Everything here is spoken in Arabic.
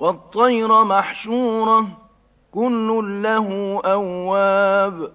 والطير محشورة كل له أواب.